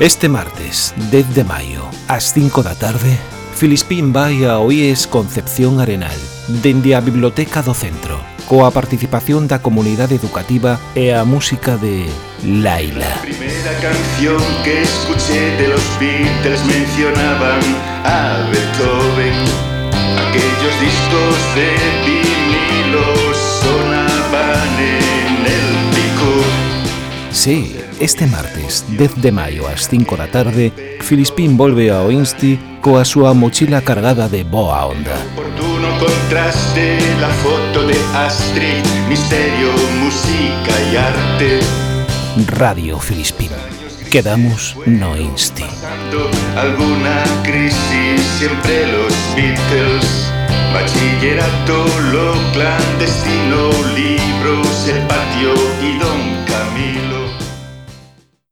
Este martes, 10 de maio, ás 5 da tarde, Filispín vai a OIES Concepción Arenal, dende a Biblioteca do Centro, coa participación da comunidade educativa e a música de Laila. La primera canción que escuché de los Beatles mencionaban a Beethoven. Aquellos discos de vinilo sonaban en el pico. Sí, este martes, 10 de maio ás 5 da tarde, Filispín volve ao Insti coa súa mochila cargada de boa onda. Oportuno contraste la foto de Astrid, misterio, música y arte. Radio Filispín. Quedamos no Insti. Alguna crisis, siempre los Beatles. Bachillerato, lo clandestino, libros,